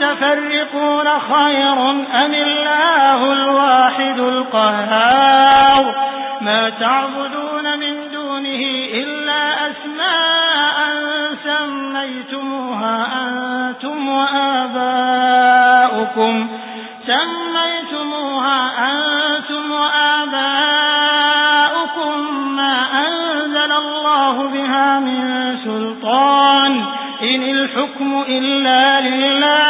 متفرقون خير أم الله الواحد القهار؟ ما تعبدون من دونه إلا أسماء سميتموها أنتم وآباؤكم. سميتموها أنتم وآباؤكم ما أنزل الله بها من سلطان. إن الحكم إلا لله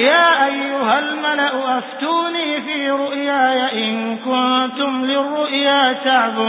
يا أيها الملأ أفتوني في رؤياي إن كنتم للرؤيا تعبون